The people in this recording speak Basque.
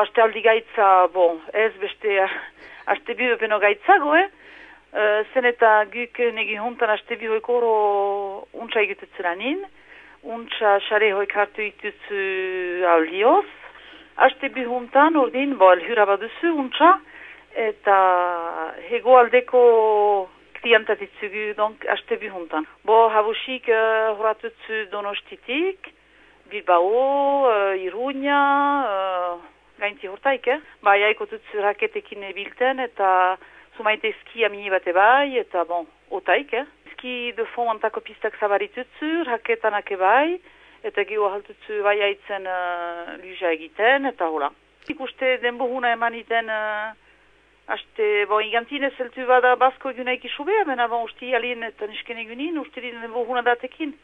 aste aldi gaitza, bon, ez beste aste bi beno gaitzago, eh? Uh, zen eta guk negi hontan aste bi hoik oro untsa egitetzen anin, untsa xare hoik hartu itutzu aldioz, aste bi hontan ordin, bo, alhura baduzu untsa, eta hego aldeko klientatitzugu, donk, aste bi hontan. Bo, habusik uh, horatutzu donostitik, Bilbao, uh, Iruña, uh, gainti hortaik, eh? Ba, jaiko tutz raketekin bilten eta sumaite ski amini bate bai, eta bon, otaik, eh? Ski de fond antako pistak zabaritutzu, raketanak bai, eta geho haltutzu bai haitzen uh, luja egiten, eta hola. Ikuste denbo huna eman iten, uh, Aste, bon, igantine zeltu bada basko egunaik isubea, mena bon, usti alien eta nisken egunin, usti denbo huna datekin.